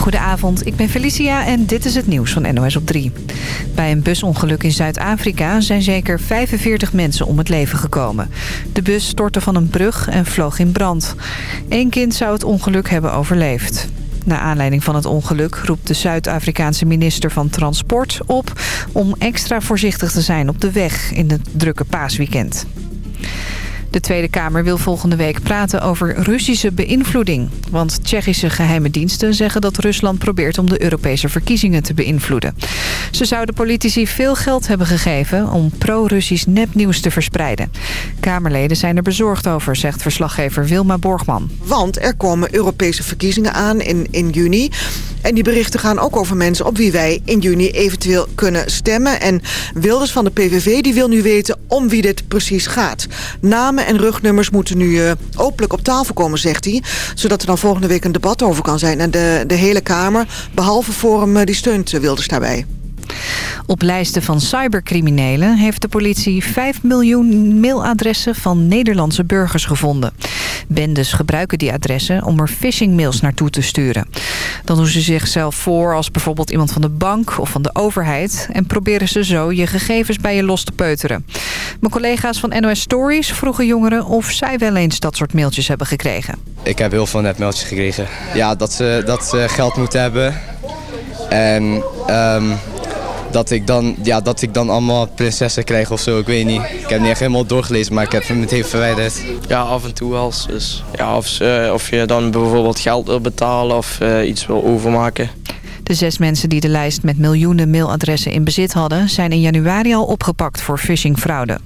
Goedenavond, ik ben Felicia en dit is het nieuws van NOS op 3. Bij een busongeluk in Zuid-Afrika zijn zeker 45 mensen om het leven gekomen. De bus stortte van een brug en vloog in brand. Eén kind zou het ongeluk hebben overleefd. Na aanleiding van het ongeluk roept de Zuid-Afrikaanse minister van Transport op... om extra voorzichtig te zijn op de weg in het drukke paasweekend. De Tweede Kamer wil volgende week praten over Russische beïnvloeding. Want Tsjechische geheime diensten zeggen dat Rusland probeert om de Europese verkiezingen te beïnvloeden. Ze zouden politici veel geld hebben gegeven om pro-Russisch nepnieuws te verspreiden. Kamerleden zijn er bezorgd over, zegt verslaggever Wilma Borgman. Want er komen Europese verkiezingen aan in, in juni. En die berichten gaan ook over mensen op wie wij in juni eventueel kunnen stemmen. En Wilders van de PVV die wil nu weten om wie dit precies gaat. Namen en rugnummers moeten nu uh, openlijk op tafel komen, zegt hij. Zodat er dan volgende week een debat over kan zijn. En de, de hele Kamer, behalve Forum, uh, die steunt uh, Wilders daarbij. Op lijsten van cybercriminelen heeft de politie 5 miljoen mailadressen van Nederlandse burgers gevonden. Bendes gebruiken die adressen om er phishingmails naartoe te sturen. Dan doen ze zichzelf voor als bijvoorbeeld iemand van de bank of van de overheid... en proberen ze zo je gegevens bij je los te peuteren. Mijn collega's van NOS Stories vroegen jongeren of zij wel eens dat soort mailtjes hebben gekregen. Ik heb heel veel netmailtjes gekregen. Ja, dat ze, dat ze geld moeten hebben. En... Um dat ik dan, ja, dat ik dan allemaal prinsessen krijg of zo. Ik weet niet. Ik heb niet echt helemaal doorgelezen, maar ik heb hem meteen verwijderd. Ja, af en toe wel. Dus, ja, of, uh, of je dan bijvoorbeeld geld wil betalen of uh, iets wil overmaken. De zes mensen die de lijst met miljoenen mailadressen in bezit hadden... zijn in januari al opgepakt voor phishingfraude.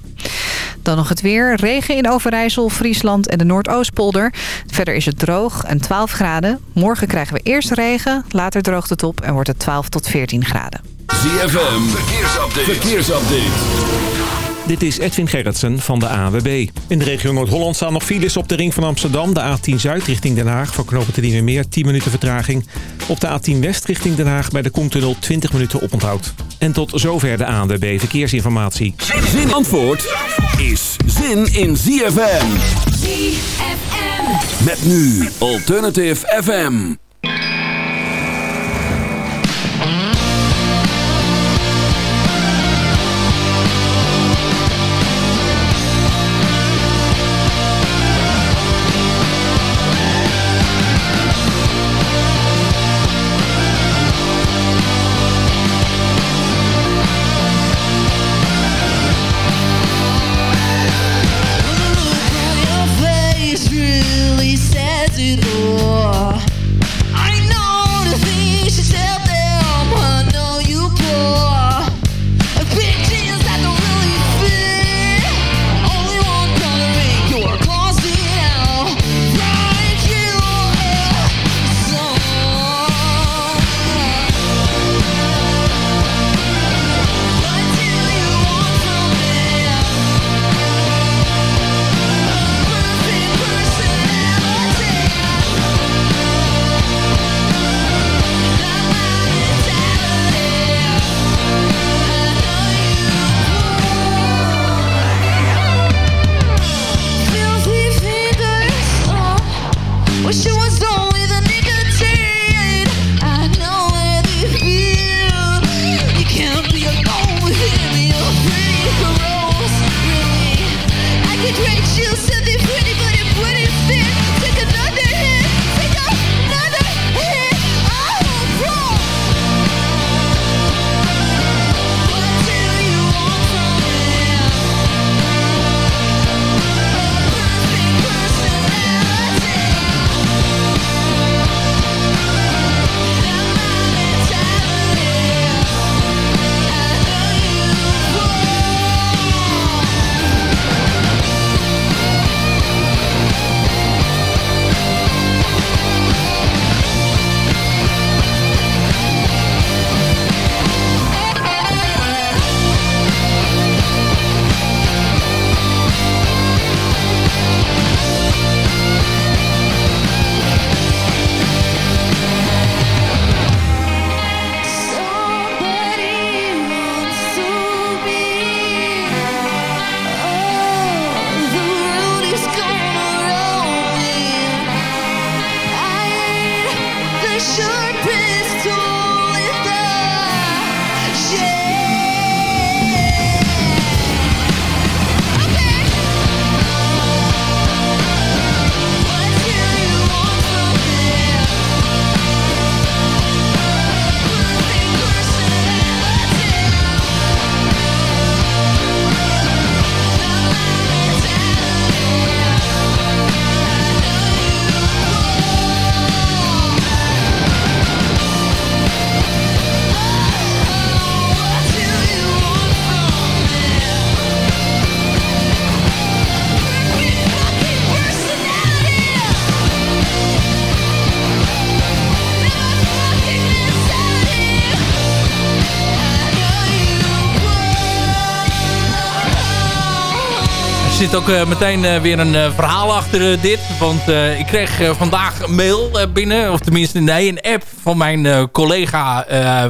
Dan nog het weer. Regen in Overijssel, Friesland en de Noordoostpolder. Verder is het droog en 12 graden. Morgen krijgen we eerst regen, later droogt het op en wordt het 12 tot 14 graden. ZFM, verkeersupdate. verkeersupdate. Dit is Edwin Gerritsen van de AWB. In de regio Noord-Holland staan nog files op de ring van Amsterdam. De A10 Zuid richting Den Haag voor knopen te meer 10 minuten vertraging. Op de A10 West richting Den Haag bij de Koentunnel 20 minuten oponthoud. En tot zover de ANWB Verkeersinformatie. Zin Antwoord is zin in ZFM. ZFM. Met nu Alternative FM. Zit ook meteen weer een verhaal achter dit. Want ik kreeg vandaag een mail binnen. Of tenminste, nee, een app van mijn collega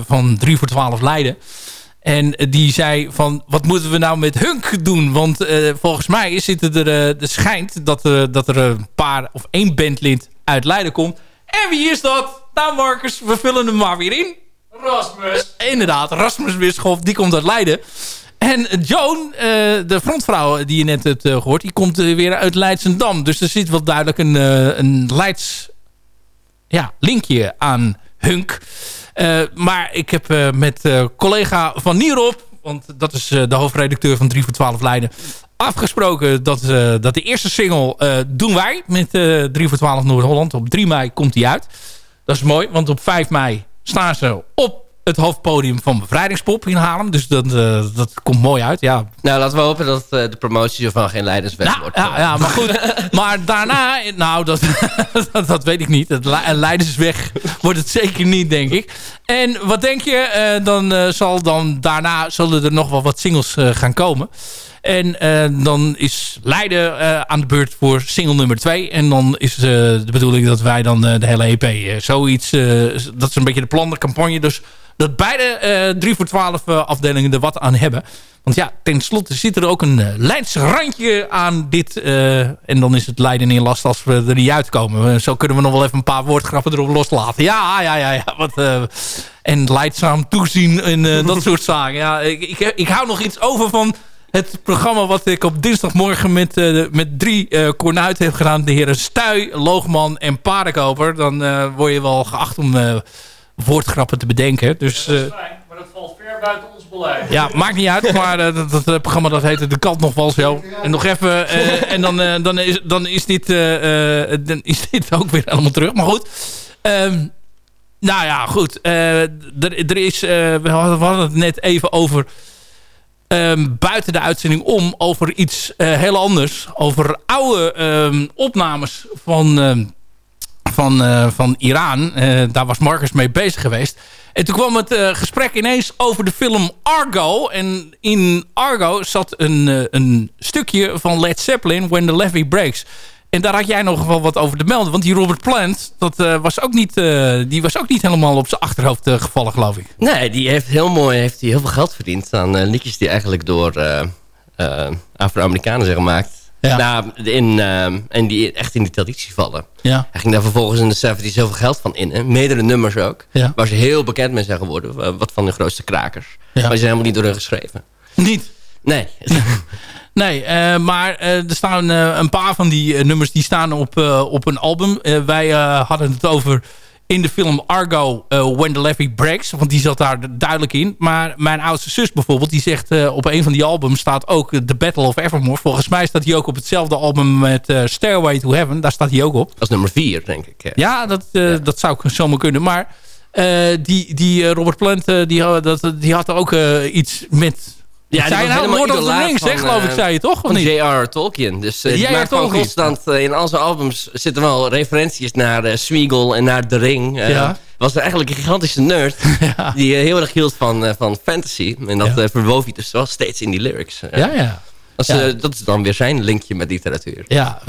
van 3 voor 12 Leiden. En die zei van, wat moeten we nou met Hunk doen? Want volgens mij zit er, de schijnt dat, dat er een paar of één bandlid uit Leiden komt. En wie is dat? Nou Marcus, we vullen hem maar weer in. Rasmus. Inderdaad, Rasmus Bischoff, die komt uit Leiden. En Joan, uh, de frontvrouw die je net hebt uh, gehoord... die komt uh, weer uit Leidsendam. Dus er zit wel duidelijk een, een Leids ja, linkje aan Hunk. maar ik heb met collega Van Nierop... want dat is de hoofdredacteur van 3 voor 12 Leiden... afgesproken dat, dat de eerste single doen wij... met 3 voor 12 Noord-Holland. Op 3 mei komt die uit. Dat is mooi, want op 5 mei staan ze op het hoofdpodium van Bevrijdingspop in Haarlem. Dus dat, uh, dat komt mooi uit, ja. Nou, laten we hopen dat uh, de promotie van geen Leidersweg nou, wordt. Ja, ja, maar goed. maar daarna, nou, dat, dat, dat, weet ik niet. Het Leidersweg wordt het zeker niet, denk ik. En wat denk je? Uh, dan zal dan daarna zullen er nog wel wat singles gaan komen. En uh, dan is Leiden uh, aan de beurt voor single nummer 2. En dan is uh, de bedoeling dat wij dan de hele EP zoiets... dat is een beetje de plan, de campagne. Dus dat beide 3 voor 12 afdelingen er wat aan hebben. Want ja, tenslotte zit er ook een Leidse randje aan dit. en dan is het Leiden in last als we er niet uitkomen. Zo kunnen we nog wel even een paar woordgrappen erop loslaten. Ja, ja, ja. ja wat, en leidzaam toezien en dat soort zaken. Ja, ik, ik, ik hou nog iets over van het programma wat ik op dinsdagmorgen met, uh, met drie uh, kornuiten heb gedaan. De heren Stuy, Loogman en Paardenkoper. Dan uh, word je wel geacht om woordgrappen te bedenken. Dus, dat is fijn, maar dat valt ver buiten ons beleid. Ja, maakt niet uit. Maar dat, dat, programma dat heette De Kant nog wel zo. En nog even. en dan, dan, is, dan, is dit, dan is dit ook weer helemaal terug. Maar goed. Um, nou ja, goed. er, er is, we, hadden, het net even over um, buiten de uitzending om over iets uh, heel anders. Over oude um, opnames van, uh, van, uh, van Iran. daar was Marcus mee bezig geweest. En toen kwam het gesprek ineens over de film Argo. En in Argo zat een, een stukje van Led Zeppelin, When the Levee Breaks. En daar had jij nog wel wat over te melden. Want die Robert Plant, dat, uh, was, ook niet, uh, die was ook niet helemaal op zijn achterhoofd uh, gevallen, geloof ik. Nee, die heeft heel mooi heeft die heel veel geld verdiend aan liedjes die eigenlijk door Afro-Amerikanen zijn gemaakt. Ja. Nou, in, en die echt in die traditie vallen. Ja. Hij ging daar vervolgens in de 70's heel veel geld van in. Meerdere nummers ook. Ja. Waar ze heel bekend mee zijn geworden. wat van de grootste krakers. Ja. Maar ze zijn helemaal niet door hun geschreven. Niet? Nee. Nee, uh, maar uh, er staan uh, een paar van die nummers die staan op, op een album. wij hadden het over in de film Argo When the Levy Breaks. Want die zat daar duidelijk in. Maar mijn oudste zus bijvoorbeeld, die zegt op een van die albums staat ook The Battle of Evermore. Volgens mij staat die ook op hetzelfde album met Stairway to Heaven. Daar staat hij ook op. Dat is nummer vier, denk ik. Ja, dat, ja. dat zou zomaar kunnen. Maar die, die Robert Plant, die, dat, die had ook iets met ja, zei nou Lord of the Rings, hè, geloof ik, zei je toch? Van J.R. Tolkien. Dus uh, ja, van constant uh, in al zijn albums zitten wel referenties naar uh, Smeagol en naar The Ring. ja. Was er eigenlijk een gigantische nerd ja. die heel erg hield van, van fantasy. En dat ja. verwoof hij dus wel steeds in die lyrics. ja, ja. Dat is, ja. dat is dan weer zijn linkje met literatuur. Ja,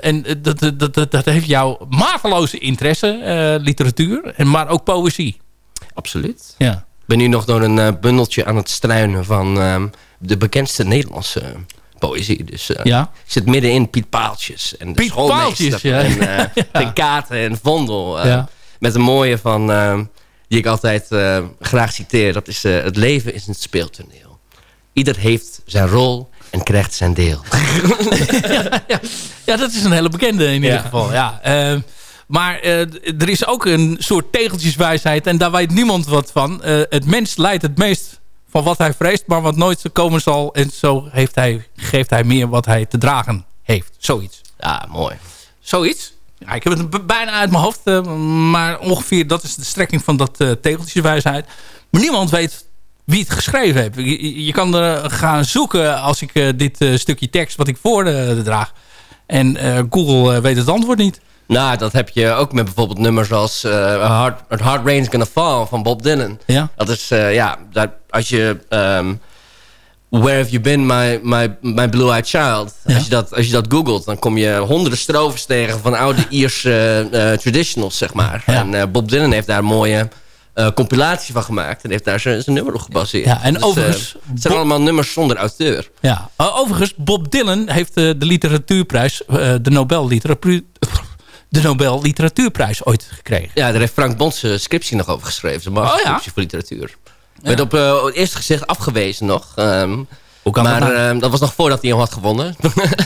en dat, dat, dat, dat heeft jouw mateloze interesse, literatuur, en maar ook poëzie. Absoluut. Ja ben nu nog door een uh, bundeltje aan het struinen van uh, de bekendste Nederlandse uh, poëzie. Dus ja? ik zit midden in Piet Paaltjes. En de Piet Paaltjes, ja. En, ja. Katen en Vondel. Ja. Met een mooie van, die ik altijd graag citeer. Dat is, het leven is een speeltoneel. Ieder heeft zijn rol en krijgt zijn deel. ja, ja, ja, dat is een hele bekende in ieder geval. Ja. Maar uh, er is ook een soort tegeltjeswijsheid. En daar weet niemand wat van. Uh, het mens leidt het meest van wat hij vreest. Maar wat nooit komen zal. En zo heeft hij, geeft hij meer wat hij te dragen heeft. Zoiets. Ja, mooi. Zoiets. Ja, ik heb het bijna uit mijn hoofd. Uh, maar ongeveer dat is de strekking van dat tegeltjeswijsheid. Maar niemand weet wie het geschreven heeft. Je, je kan er gaan zoeken als ik dit stukje tekst wat ik voordraag. En Google weet het antwoord niet. Nou, dat heb je ook met bijvoorbeeld nummers als uh, Hard, Hard Rain's Gonna Fall van Bob Dylan. Ja. Dat is, uh, ja, dat, als je um, Where have you been, my, my, my blue-eyed child? Als, je dat, als je dat googelt, dan kom je honderden strovers tegen... van oude Ierse uh, traditionals, zeg maar. En uh, Bob Dylan heeft daar een mooie compilatie van gemaakt... en heeft daar zijn, zijn nummer op gebaseerd. Ja, en dus, overigens... het zijn allemaal nummers zonder auteur. Ja, overigens, Bob Dylan heeft de literatuurprijs... de Nobel Literatuur de Nobel Literatuurprijs ooit gekregen. Ja, daar heeft Frank Bons scriptie nog over geschreven. Zijn oh, ja? voor literatuur. Ja. Werd op uh, het eerste gezicht afgewezen nog. Um, Hoe kan maar dat, nou? uh, dat was nog voordat hij hem had gewonnen.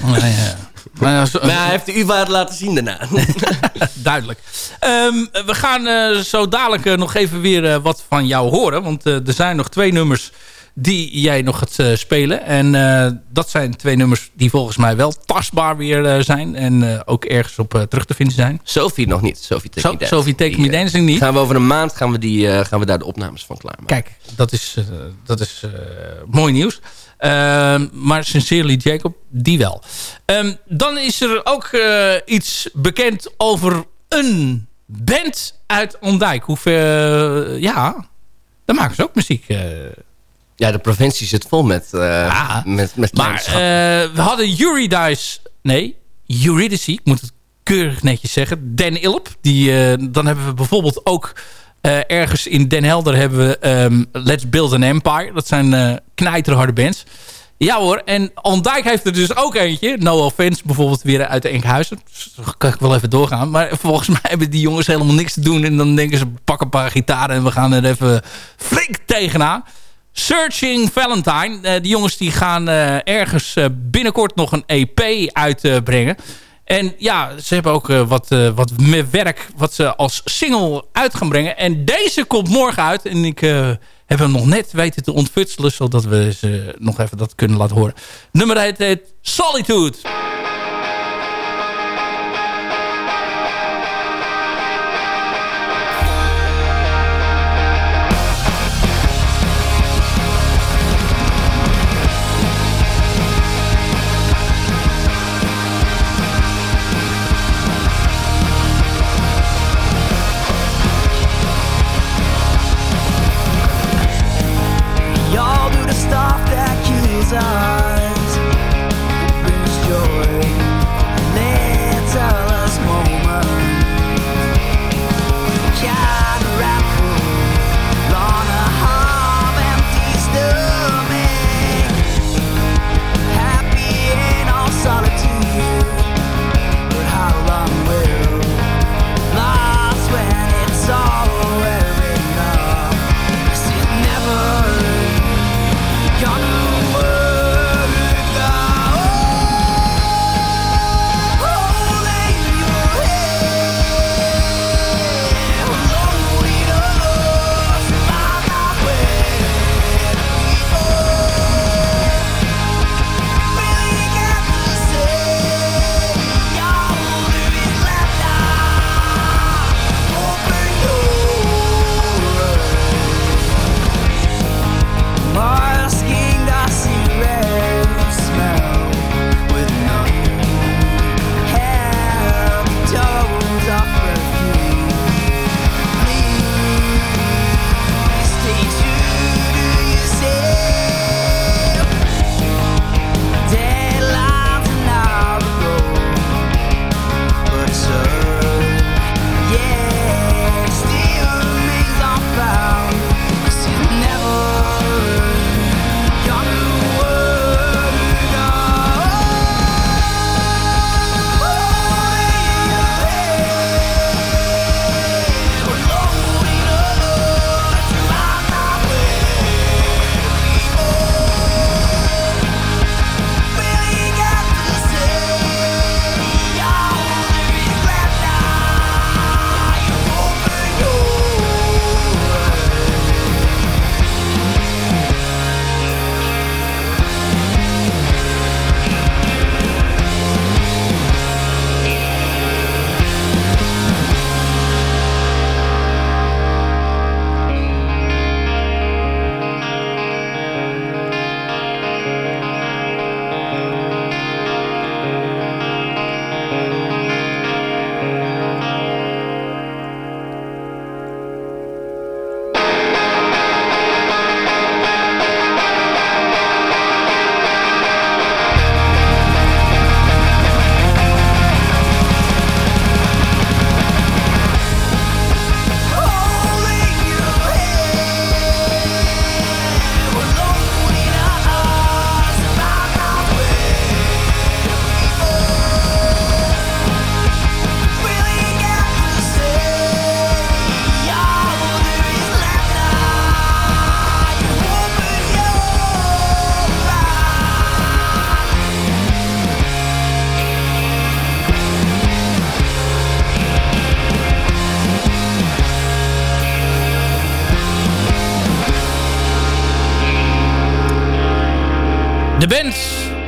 Oh, ja. Maar, maar, hij heeft de U-waarde laten zien daarna. Duidelijk. Um, we gaan uh, zo dadelijk nog even weer wat van jou horen. Want er zijn nog twee nummers die jij nog gaat uh, spelen. En uh, dat zijn twee nummers die volgens mij wel tastbaar weer uh, zijn. En ook ergens op terug te vinden zijn. Sophie nog niet. Sophie Take so, Me Sophie Take Me Dancing niet. Gaan we over een maand gaan we, die, gaan we daar de opnames van klaarmaken. Kijk, dat is, dat is mooi nieuws. Ehm, maar Sincerely Jacob, die wel. Um, dan is er ook iets bekend over een band uit Ondijk. Hoeveel, ja, daar maken ze ook muziek. Ja, de provincie zit vol met, uh, met, met Maar uh, we hadden Eurydice... Nee, Eurydice, ik moet het keurig netjes zeggen. Den Ilp. Die, uh, dan hebben we bijvoorbeeld ook... ergens in Den Helder hebben we um, Let's Build an Empire. Dat zijn knijterharde bands. Ja hoor, en Ondijk heeft er dus ook eentje. No offense, bijvoorbeeld weer uit de Enkhuizen. Dus kan ik wel even doorgaan. Maar volgens mij hebben die jongens helemaal niks te doen. En dan denken ze, pak een paar gitaren en we gaan er even flink tegenaan. Searching Valentine. Uh, die jongens die gaan uh, ergens uh, binnenkort nog een EP uitbrengen. en ja, ze hebben ook wat, wat werk wat ze als single uit gaan brengen. En deze komt morgen uit. En ik heb hem nog net weten te ontfutselen. Zodat we ze nog even dat kunnen laten horen. Nummer heet Solitude.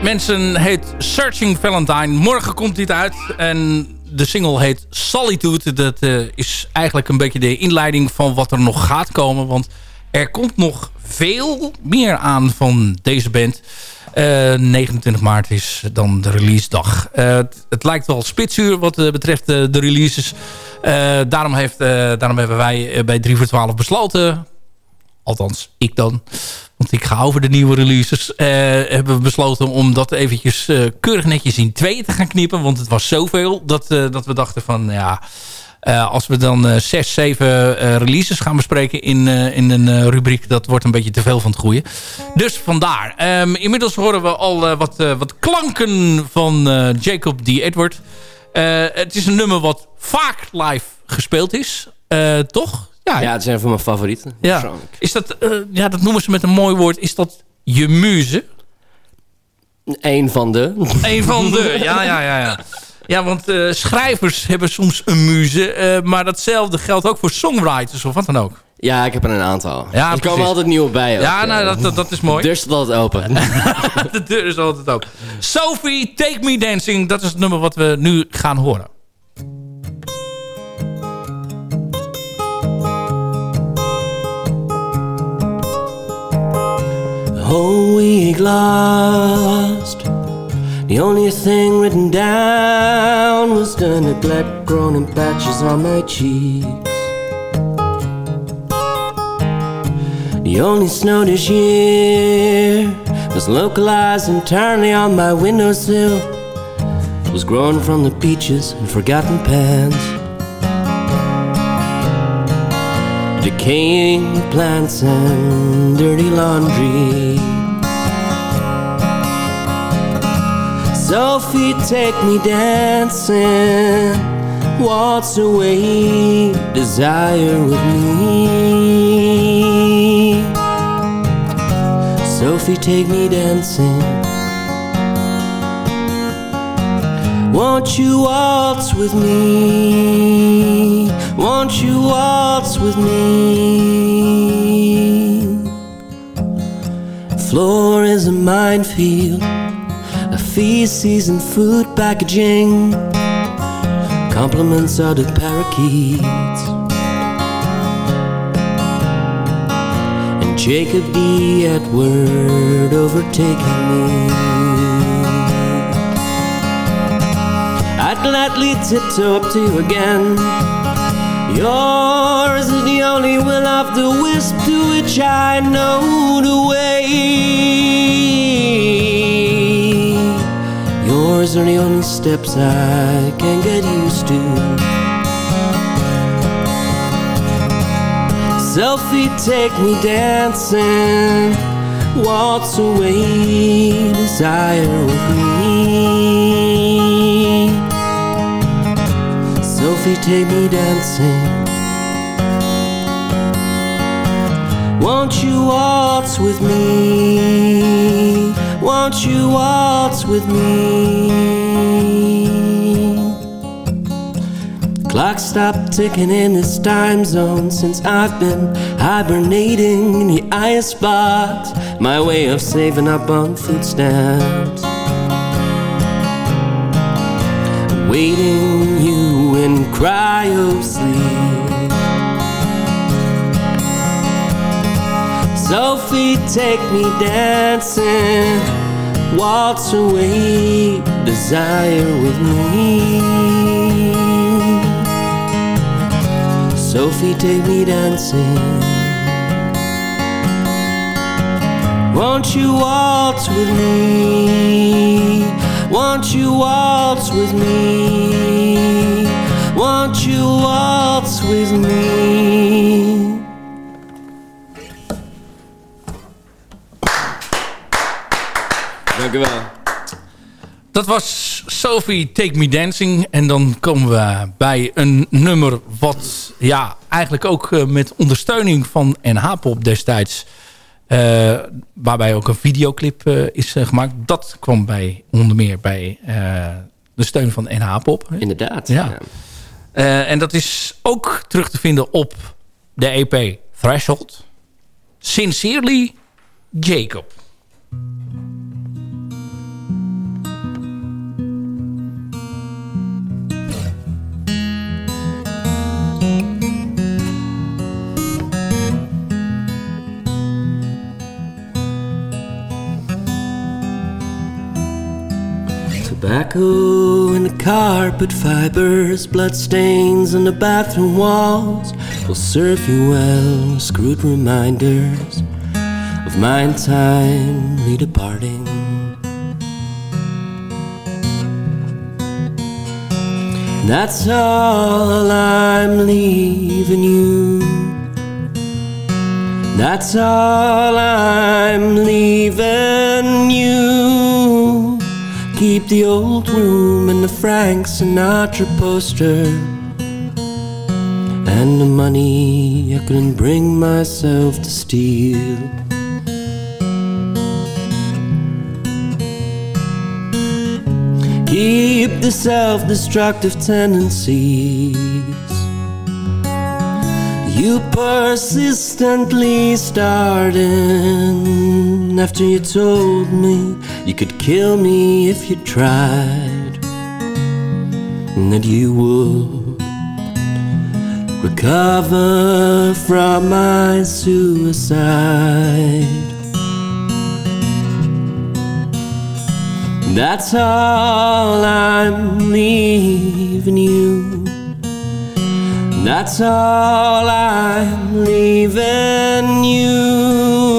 Mensen, heet Searching Valentine. Morgen komt dit uit en de single heet Solitude. Dat uh, is eigenlijk een beetje de inleiding van wat er nog gaat komen. Want er komt nog veel meer aan van deze band. Uh, 29 maart is dan de release dag. Het, het, lijkt wel spitsuur wat betreft de releases. daarom, heeft, daarom hebben wij bij 3 voor 12 besloten... althans, ik dan want ik ga over de nieuwe releases. Uh, hebben we besloten om dat eventjes uh, keurig netjes in tweeën te gaan knippen. Want het was zoveel dat, uh, dat we dachten van ja... als we dan zes, zeven releases gaan bespreken in, in een rubriek... dat wordt een beetje te veel van het goede. Dus vandaar. Um, inmiddels horen we al wat, wat klanken van Jacob D. Edward. het is een nummer wat vaak live gespeeld is. toch? Ja, ja, het zijn van mijn favorieten. Ja. Is dat, uh, ja, dat noemen ze met een mooi woord. Is dat je muze? Eén van de. Eén van de, ja, ja, ja. Ja, ja want uh, schrijvers hebben soms een muze. Uh, maar datzelfde geldt ook voor songwriters of wat dan ook. Ja, ik heb er een aantal. Ja, er komen altijd nieuwe bij. Ook. Ja, nou, dat, dat, dat, is mooi. De deur staat altijd open. de deur is altijd open. Sophie, Take Me Dancing. Dat is het nummer wat we nu gaan horen. Whole lost. The only thing written down was the neglect grown in patches on my cheeks. The only snow this year was localized entirely on my windowsill. It was grown from the beaches and forgotten pans. decaying plants and dirty laundry. Sophie, take me dancing, waltz away, desire with me. Sophie, take me dancing. Won't you waltz with me? Won't you waltz with me? Floor is a minefield feces and food packaging. Compliments are the parakeets. And Jacob D. Edward overtaking me. I'd gladly tiptoe up to you again Yours is the only will of the wisp to which I know the way. Yours are the only steps I can get used to. Selfie, take me dancing, waltz away, desire with me. Sophie, take me dancing. Won't you waltz with me? Won't you waltz with me? Clock stopped ticking in this time zone since I've been hibernating in the ice box. My way of saving up on food stamps. Waiting you in cryo sleep. Sophie, take me dancing, waltz away, desire with me. Sophie, take me dancing. Won't you waltz with me? Won't you waltz with me? Won't you waltz with me? Dank u wel. Dat was Sophie Take Me Dancing. En dan komen we bij een nummer wat ja, eigenlijk ook uh, met ondersteuning van NH-pop destijds uh, waarbij ook een videoclip uh, is uh, gemaakt. Dat kwam bij, onder meer bij de steun van NH-pop. Inderdaad. Ja. ja. en dat is ook terug te vinden op de EP Threshold. Sincerely, Jacob. Tobacco in the carpet fibers, bloodstains on the bathroom walls will serve you well Screwed reminders of my untimely departing. That's all I'm leaving you. That's all I'm leaving you. Keep the old room and the Frank Sinatra poster. And the money I couldn't bring myself to steal. Keep the self destructive tendencies you persistently started after you told me you could kill me if you tried, and that you would recover from my suicide. That's all I'm leaving you. That's all I'm leaving you.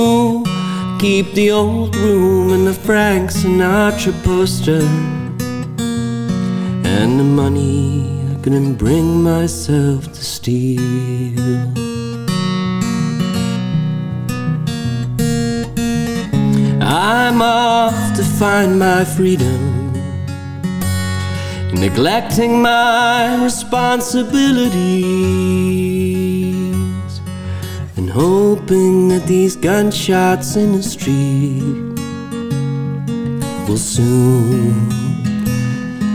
Keep the old room and the Frank Sinatra poster. And the money I couldn't bring myself to steal. I'm off to find my freedom, neglecting my responsibilities, and hoping that these gunshots in the street will soon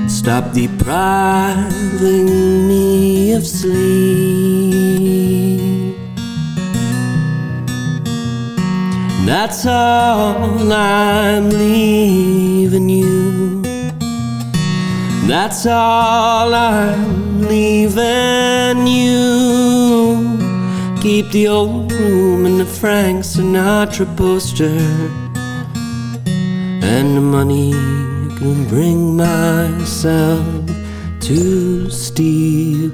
stop depriving me of sleep. That's all I'm leaving you. That's all I'm leaving you. Keep the old room and the Frank Sinatra poster. And the money can bring myself to steal.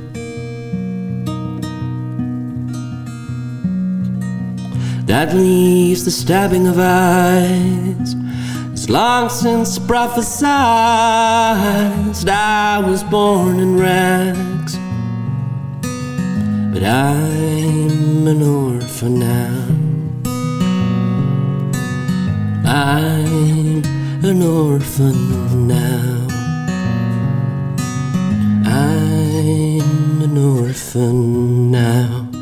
that leaves the stabbing of eyes. It's long since prophesied I was born in rags, but I'm an orphan now. I'm an orphan now. I'm an orphan now.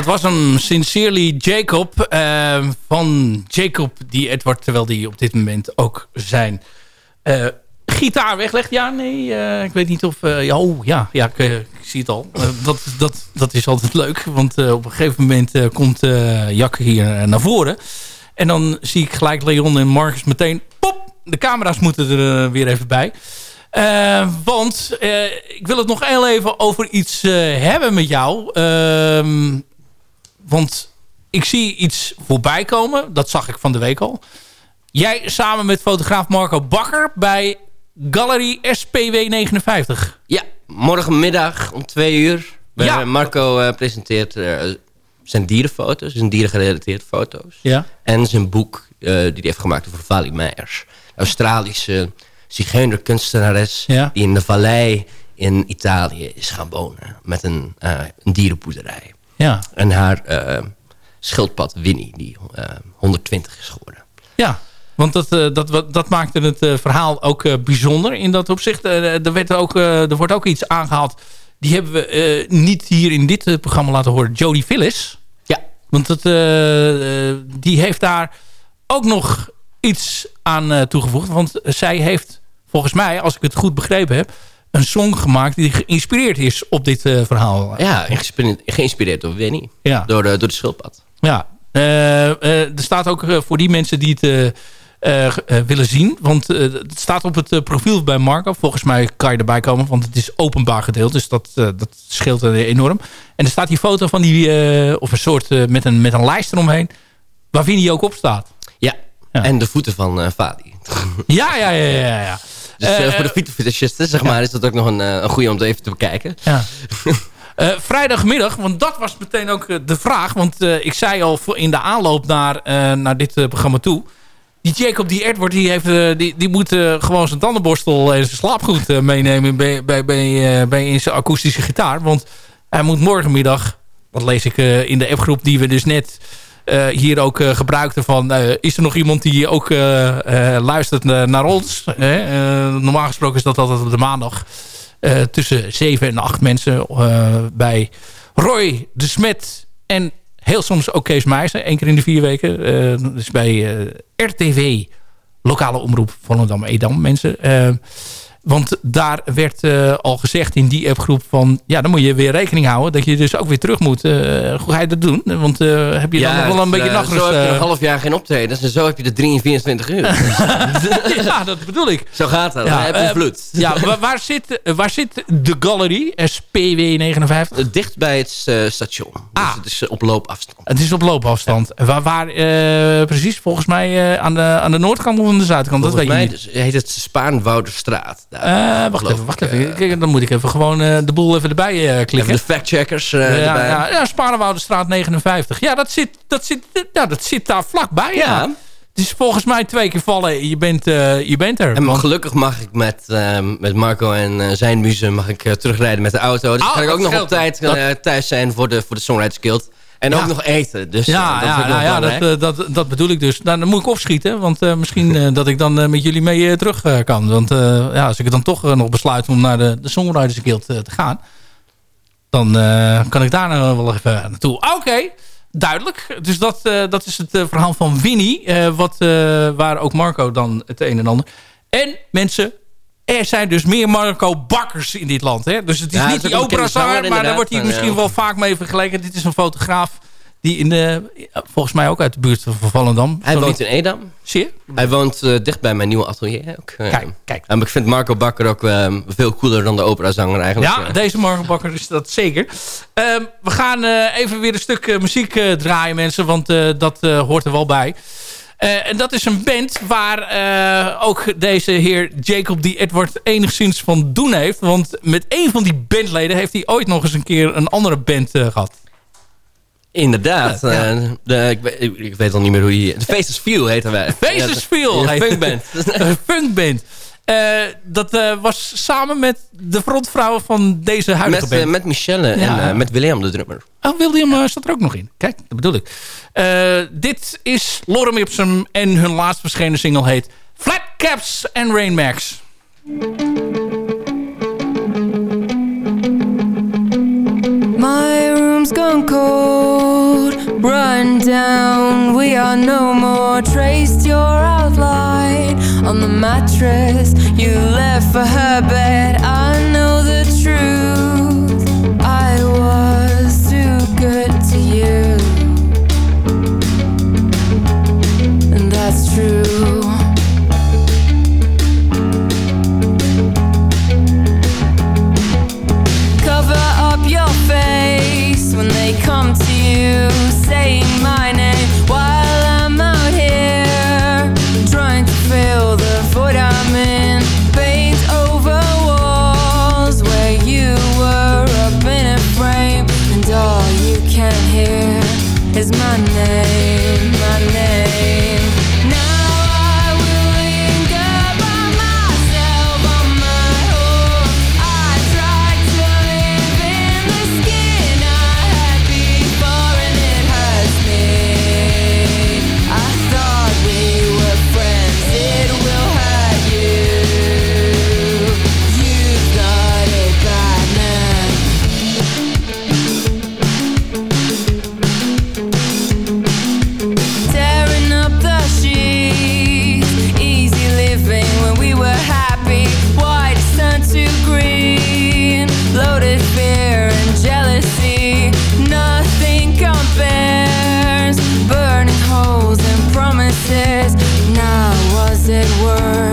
Dat was een Sincerely Jacob eh, van Jacob die Edward, terwijl die op dit moment ook zijn eh, gitaar weglegt. Ja, nee, eh, ik weet niet of... ja, oh, ja, ja ik, zie het al. dat, dat, dat is altijd leuk, want op een gegeven moment komt Jakke hier naar voren. En dan zie ik gelijk Leon en Marcus meteen... Pop, de camera's moeten er weer even bij. Want ik wil het nog heel even over iets hebben met jou. Want ik zie iets voorbij komen. Dat zag ik van de week al. Jij samen met fotograaf Marco Bakker bij Gallery SPW 59. Ja, morgenmiddag om twee uur. Ja. Marco presenteert zijn dierenfoto's. Zijn dierengerelateerde foto's. Ja. En zijn boek die hij heeft gemaakt over Vali Meijers. Australische zigeunerkunstenares... Ja. die in de vallei in Italië is gaan wonen. Met een, een dierenpoederij. Ja. En haar uh, schildpad Winnie, die uh, 120 is geworden. Ja, want dat, dat, dat maakte het verhaal ook bijzonder in dat opzicht. er, werd ook, er wordt ook iets aangehaald. Die hebben we niet hier in dit programma laten horen. Jodie Phillis. Ja. Want het, die heeft daar ook nog iets aan toegevoegd. Want zij heeft volgens mij, als ik het goed begrepen heb... een song gemaakt die geïnspireerd is op dit uh, verhaal. Ja, geïnspireerd, geïnspireerd door Winnie. Ja. Door, de, door de schildpad. Ja. Uh, uh, er staat ook voor die mensen die het eh, eh, willen zien. Want eh, het staat op het profiel bij Marco. Volgens mij kan je erbij komen, want het is openbaar gedeeld. Dus dat, dat scheelt enorm. En er staat die foto van die, of een soort met, een, met een lijst eromheen. Waar Vini ook op staat. Ja, en de voeten van Fadi. Ja, ja, ja, ja. ja. Dus voor de fietsfetischisten, zeg maar, is dat ook nog een, een goede om te even te bekijken. Ja. vrijdagmiddag, want dat was meteen ook de vraag. Want ik zei al in de aanloop naar, naar dit programma toe die Jacob, die Edward, die, heeft, eh, die, die moet gewoon zijn tandenborstel en zijn slaapgoed meenemen bij, bij, bij, bij in zijn akoestische gitaar. Want hij moet morgenmiddag, dat lees ik in de appgroep die we dus net hier ook gebruikten van... is er nog iemand die ook luistert naar ons? normaal gesproken is dat altijd op de maandag tussen zeven en acht mensen bij Roy de Smet en heel soms ook Kees Meijzer. één keer in de vier weken. Dus bij eh, RTV, lokale omroep Volendam-Edam mensen. Want daar werd uh, al gezegd in die appgroep van... ja, dan moet je weer rekening houden dat je dus ook weer terug moet. Uh, hoe ga je dat doen? Want uh, heb je ja, dan nog wel een beetje nachtrust? Zo heb je een half jaar geen optredens en zo heb je de 23 uur. ja, dat bedoel ik. Zo gaat dat. Ja, heb je ja, waar, zit, waar zit de gallery, SPW 59? Dicht bij het station. Dus ah. het is op loopafstand. Het is op loopafstand. Waar, waar precies? Volgens mij aan, de, aan de noordkant of aan de zuidkant? Volgens dat weet mij dus, heet het Spaanwouderstraat. Uh, wacht even, wacht even. dan moet ik even gewoon uh, de boel even erbij uh, klikken. Even de factcheckers ja, erbij. Ja, ja Sparenwoudenstraat 59. Ja, dat zit, dat zit, ja, dat zit daar vlakbij. Ja. ja. Het is volgens mij twee keer vallen. Je bent, je bent er. En want... gelukkig mag ik met, met Marco en zijn muze mag ik terugrijden met de auto. Dus oh, kan ik ook nog op tijd thuis zijn voor de, voor de Songwriters Guild. En ook nog eten. Dus, ja, dat, ja, nou, ja dat, eh, dat, dat bedoel ik dus. Nou, dan moet ik opschieten. Want uh, misschien dat ik dan met jullie mee terug kan. Want ja, als ik dan toch nog besluit om naar de, de Songwriters Guild te gaan... dan kan ik daar nou wel even naartoe. Oké, duidelijk. Dus dat, dat is het verhaal van Winnie. wat, waar ook Marco dan het een en ander... En mensen, er zijn dus meer Marco Bakkers in dit land. Hè? Dus het is niet die operazanger, maar daar wordt hij misschien wel vaak mee vergeleken. Dit is een fotograaf die in de, volgens mij ook uit de buurt van Volendam. Hij woont in Edam. Zie je? Hij woont uh, dicht bij mijn nieuwe atelier. Ook. Kijk, kijk. ik vind Marco Bakker ook uh, veel cooler dan de operazanger eigenlijk. Ja, deze Marco Bakker is dat zeker. Ehm, we gaan even weer een stuk muziek draaien mensen, want dat hoort er wel bij. Uh, en dat is een band waar uh, ook deze heer Jacob die Edward enigszins van doen heeft. Want met een van die bandleden heeft hij ooit nog eens een keer een andere band uh, gehad. Inderdaad. Ja. De, ik, ik, weet al niet meer hoe je... De Faces Feel heette wij. Faces Feel. Ja, funkband. funkband. Uh, dat uh, was samen met de frontvrouw van deze huidige met, band. Uh, met Michelle en met William de drummer. Oh, William staat er ook nog in. Kijk, dat bedoel ik. dit is Lorem Ipsum en hun laatst verschenen single heet Flat Caps and Rain Max. My room's gone cold, run down. We are no more. Traced your outline on the mattress you left for her bed. I word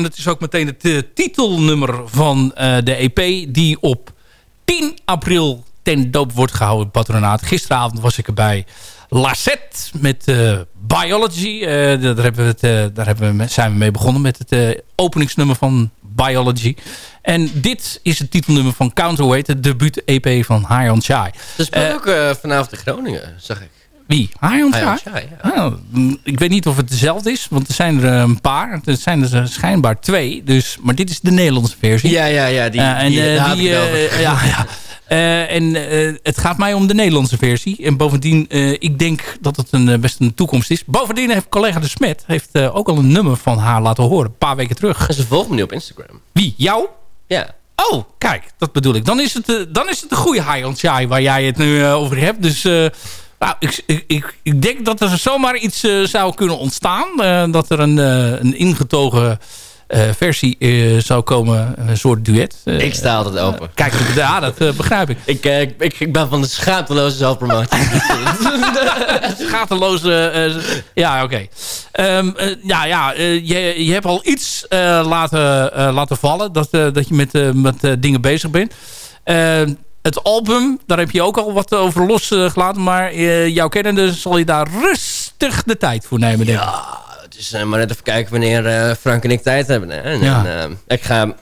En dat is ook meteen het eh, titelnummer van eh, de EP die op 10 april ten doop wordt gehouden in Patronaat. Gisteravond was ik erbij. Lacet met eh, Biology. Daar hebben we het, daar hebben we, zijn we mee begonnen met het openingsnummer van Biology. En dit is het titelnummer van Counterweight, het debuut-EP van High on Shy. Ze spelen Eh, ook vanavond in Groningen, zag ik. Wie? High on High on Shy? Shy, ja. Ah, mm, ik weet niet of het dezelfde is, want er zijn er een paar. Er zijn er schijnbaar twee, dus, maar dit is de Nederlandse versie. Ja, ja, ja. Die, Eh, en die, eh, eh, ja, ja. Eh, en eh, het gaat mij om de Nederlandse versie. En bovendien, eh, ik denk dat het een, eh, best een toekomst is. Bovendien heeft collega De Smet heeft, eh, ook al een nummer van haar laten horen. Een paar weken terug. En ze volgt me nu op Instagram. Wie? Jou? Ja. Oh, kijk, dat bedoel ik. Dan is het, eh, dan is het de goede High on waar jij het nu eh, over hebt. Dus eh, nou, ik, ik, ik, ik denk dat er zomaar iets eh, zou kunnen ontstaan. Eh, dat er een, eh, een ingetogen versie zou komen. Een soort duet. Ik sta altijd open. Kijk, ja, dat begrijp ik. Ik, ik, ik, ben van de schaamteloze zelfpromotie. Schaamteloze... ja, oké. Ehm, eh, ja, ja je, je hebt al iets laten, laten vallen. Dat, dat je met, met dingen bezig bent. Ehm, het album, daar heb je ook al wat over losgelaten. maar eh, jouw kennende zal je daar rustig de tijd voor nemen, denk ik. Ja, het is eh, maar net even kijken wanneer eh, Frank en ik tijd hebben. Hè? En, Ja. en, ik ga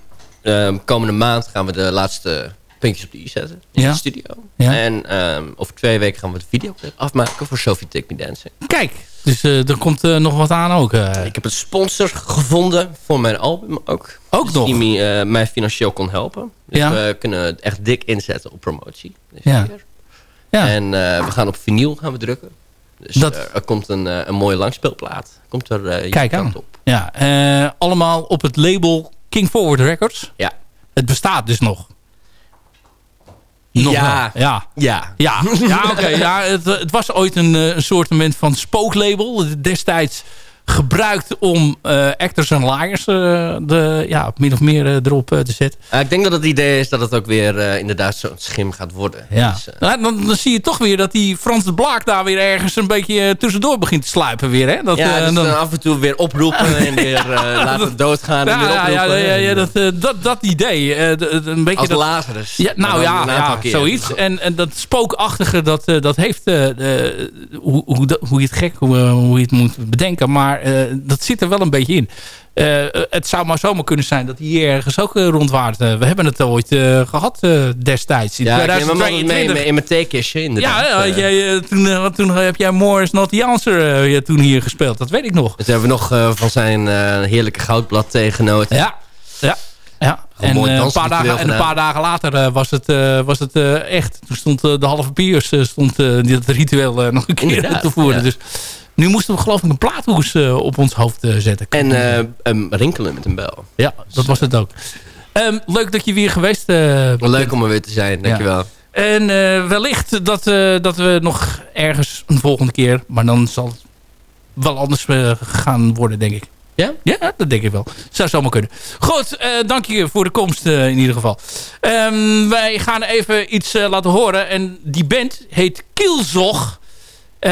komende maand gaan we de laatste puntjes op de i zetten in Ja. de studio. Ja. En ehm, over twee weken gaan we de videoclip afmaken voor Sophie Take Me Dancing. Kijk, dus eh, er komt eh, nog wat aan ook. eh. Ik heb een sponsor gevonden voor mijn album ook. Ook dus nog? Die me, mij financieel kon helpen. Dus Ja. we kunnen echt dik inzetten op promotie. Deze Ja. Ja. En we gaan op vinyl gaan we drukken. Dus Dat- er komt een, een mooie langspeelplaat. Komt er je Kijk kant aan. op. Ja, allemaal op het label King Forward Records. Ja. Het bestaat dus nog. Nog Ja. wel. Ja. Ja. Ja, ja oké. ja, het, het was ooit een, eh, een soort van spooklabel. Destijds gebruikt om eh, actors en liars eh, de, ja, min of meer eh, erop te zetten. Ik denk dat het idee is dat het ook weer inderdaad zo'n schim gaat worden. Ja. Dus, nou, dan, dan, zie je toch weer dat die Frans de Blaak daar weer ergens een beetje tussendoor begint te sluipen weer. Hè? Dat, ja, dus dan... dan af en toe weer oproepen en weer laten doodgaan en ja, weer oproepen. Ja, ja, ja, dat, dat, dat idee. een beetje Als dat, Lazarus. Ja, nou ja, ja zoiets. En, en dat spookachtige, dat, dat heeft... hoe, hoe, hoe je het gek, hoe, hoe je het moet bedenken. Maar dat zit er wel een beetje in. Uh, het zou maar zomaar kunnen zijn dat hij hier ergens ook uh, rondwaart. We hebben het ooit gehad destijds. In ja, 2022. ik neem mee in mijn theekistje inderdaad. Ja, jij, toen, toen heb jij Morris Not The Answer toen hier gespeeld. Dat weet ik nog. Dat hebben we nog van zijn heerlijke goudblad tegenoten. Ja, ja. Ja, en, een paar dagen, en een paar dagen later was het, was het echt. Toen stond de halve piers stond, dit ritueel nog een keer te voeren. Ja. Dus nu moesten we geloof ik een plaathoes uh, op ons hoofd uh, zetten. En um, rinkelen met een bel. Ja, dat was het ook. Um, leuk dat je weer geweest bent. Leuk om er weer te zijn, dankjewel. Ja. En wellicht dat, dat we nog ergens een volgende keer... maar dan zal het wel anders gaan worden, denk ik. Ja? Ja, dat denk ik wel. Zou zomaar kunnen. Goed, dank je voor de komst in ieder geval. Um, wij gaan even iets laten horen. En die band heet Kielzog... Uh,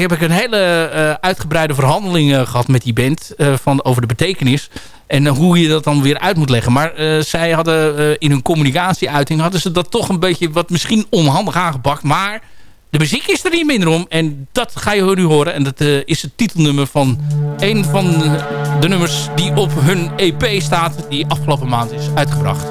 heb ik een hele uh, uitgebreide verhandeling uh, gehad met die band van, over de betekenis. En hoe je dat dan weer uit moet leggen. Maar zij hadden in hun communicatieuiting hadden ze dat toch een beetje wat misschien onhandig aangepakt. Maar de muziek is er niet minder om. En dat ga je nu horen. En dat is het titelnummer van een van de nummers die op hun EP staat. Die afgelopen maand is uitgebracht.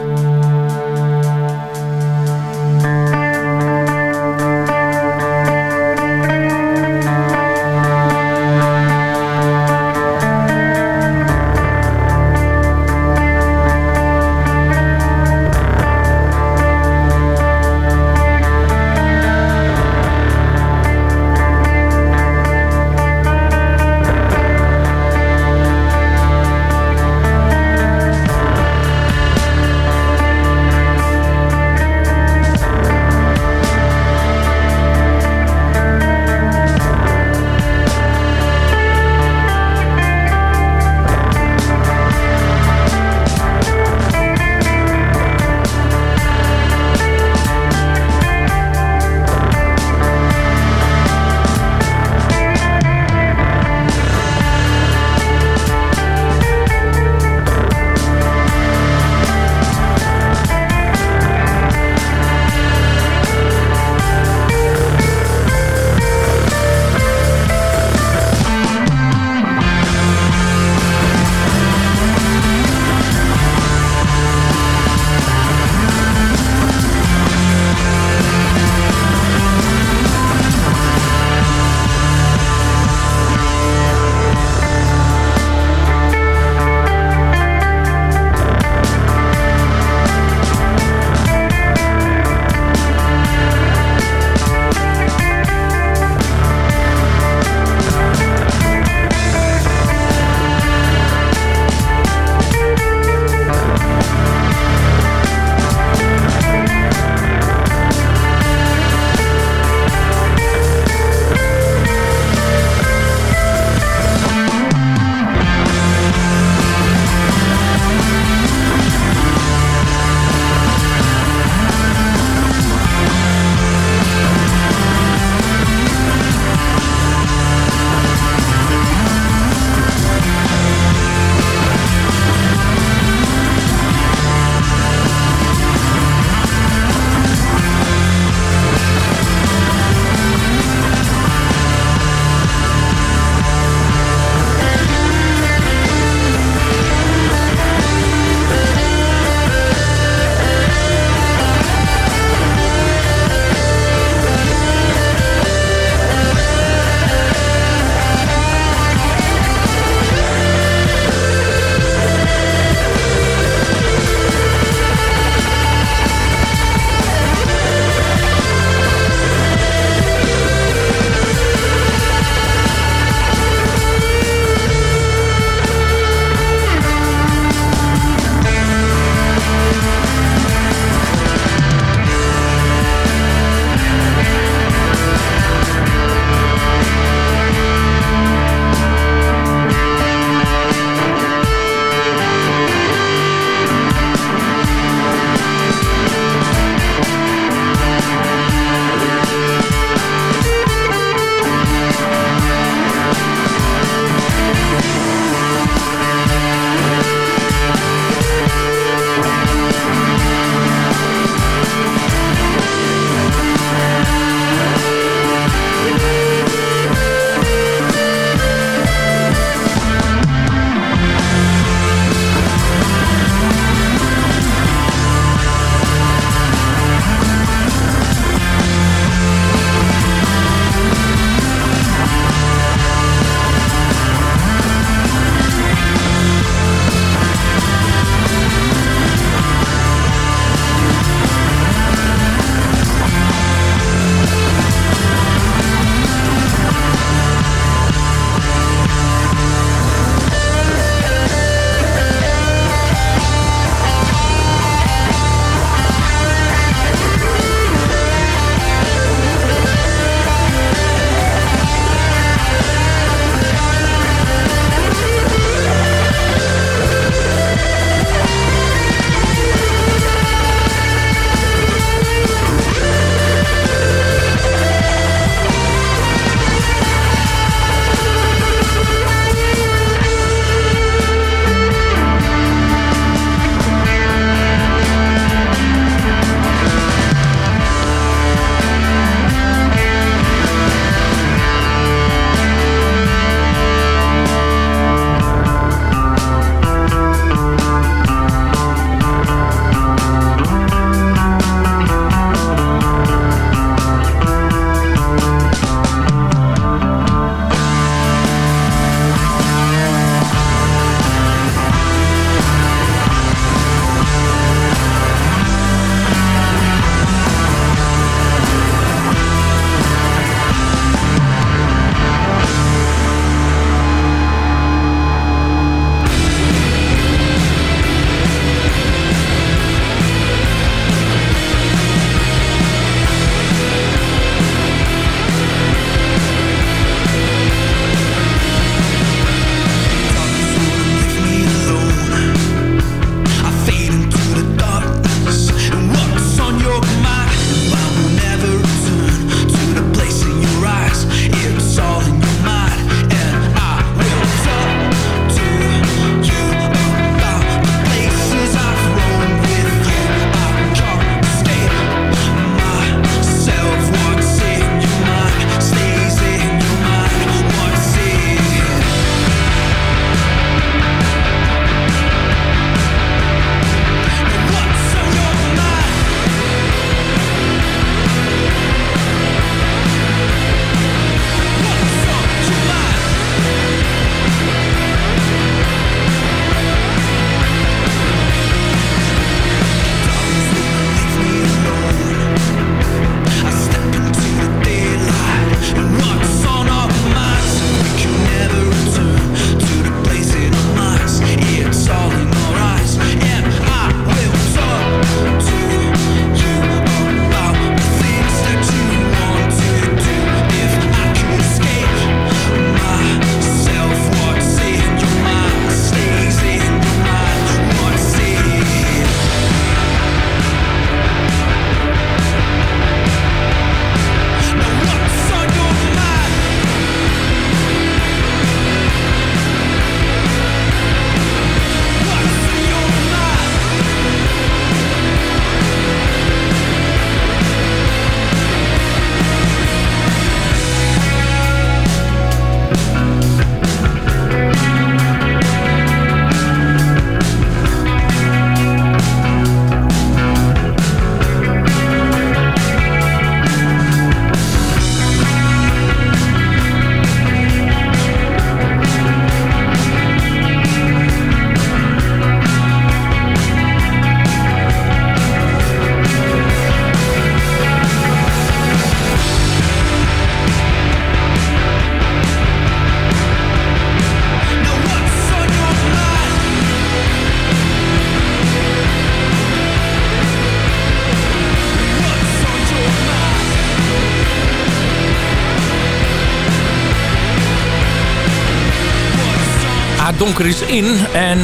Donker is in. En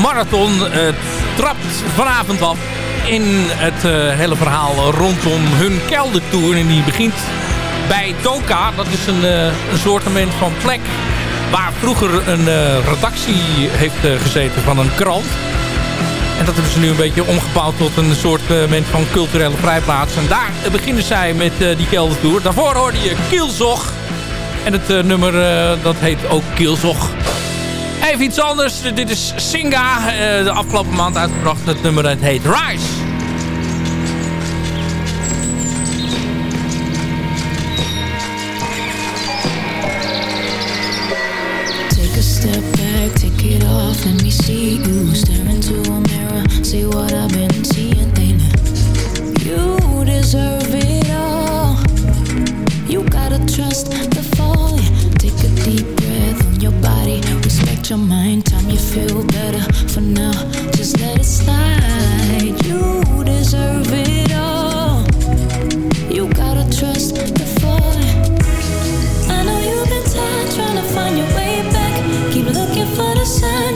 Marathon trapt vanavond af in het hele verhaal rondom hun keldertour. En die begint bij Toka. Dat is een, een soortement van plek waar vroeger een redactie heeft gezeten van een krant. En dat hebben ze nu een beetje omgebouwd tot een soort van culturele vrijplaats. En daar beginnen zij met die keldertour. Daarvoor hoorde je Kielzog. En het nummer dat heet ook Kielzog. Even iets anders. Dit is Singa. de afgelopen maand uitgebracht. Het nummer dat heet Rise.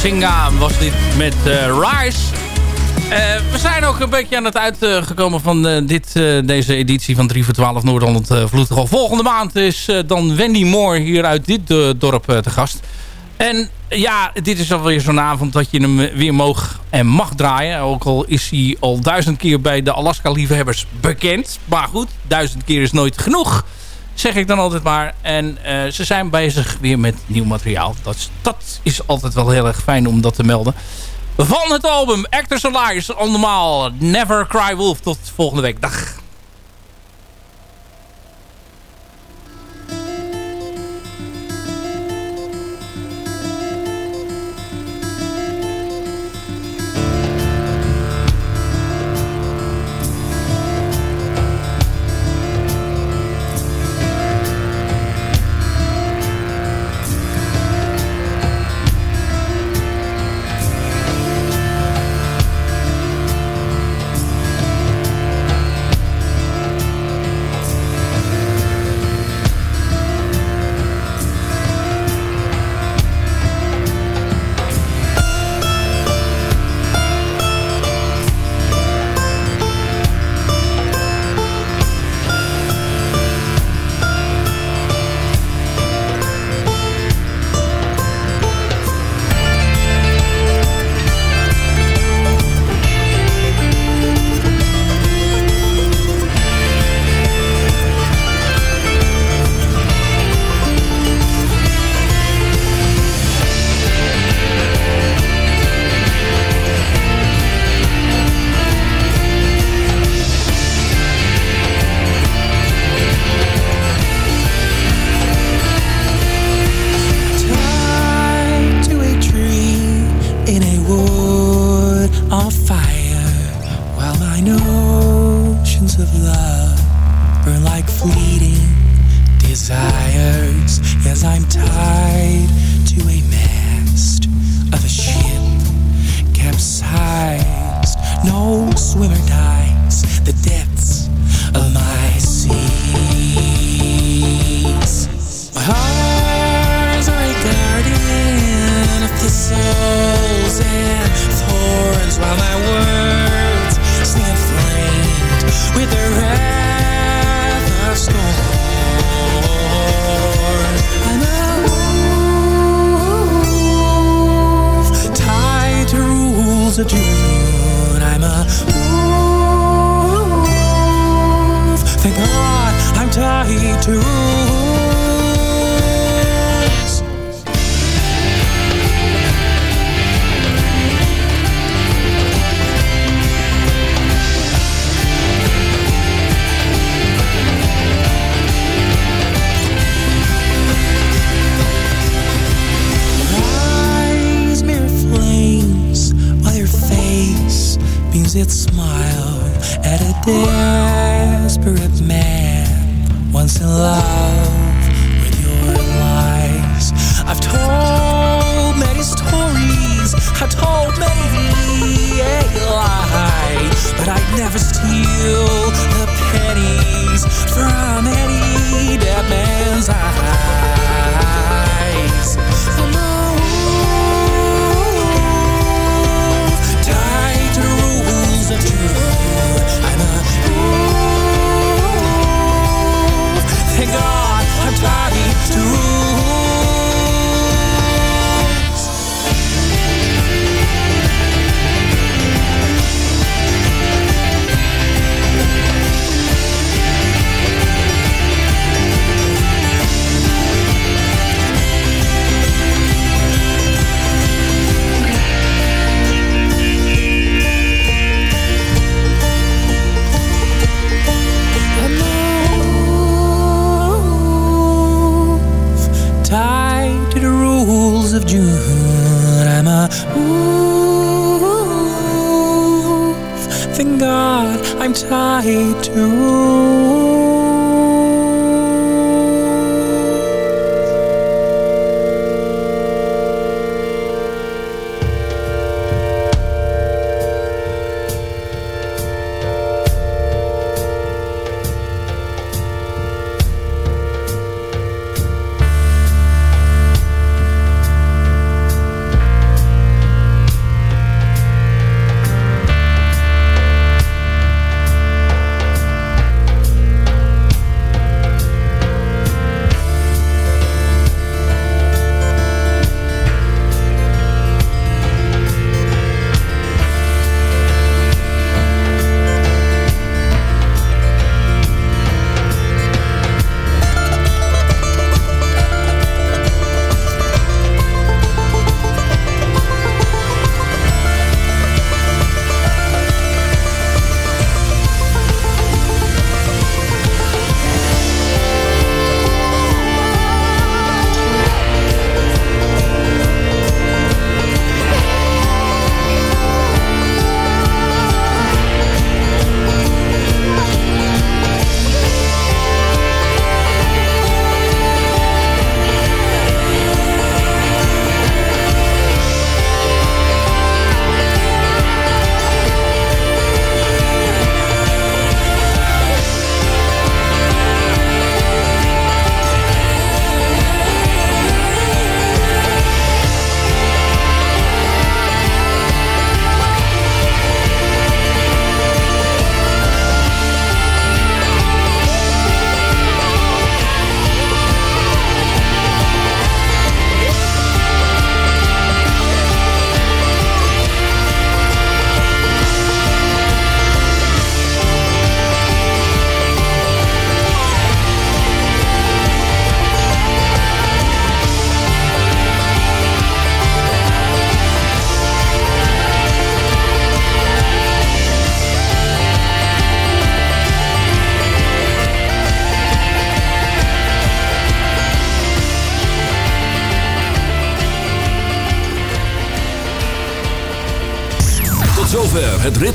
Singa was dit met uh, Rise. Uh, we zijn ook een beetje aan het uitgekomen van uh, dit, deze editie van 3 voor 12 Noord-Holland uh. Volgende maand is dan Wendy Moore hier uit dit dorp te gast. En ja, dit is alweer zo'n avond dat je hem weer mag en mag draaien. Ook al is hij al duizend keer bij de Alaska-liefhebbers bekend. Maar goed, duizend keer is nooit genoeg zeg ik dan altijd maar. En uh, ze zijn bezig weer met nieuw materiaal. Dat, dat is altijd wel heel erg fijn om dat te melden. Van het album Actors Alive, allemaal Never Cry Wolf. Tot volgende week. Dag.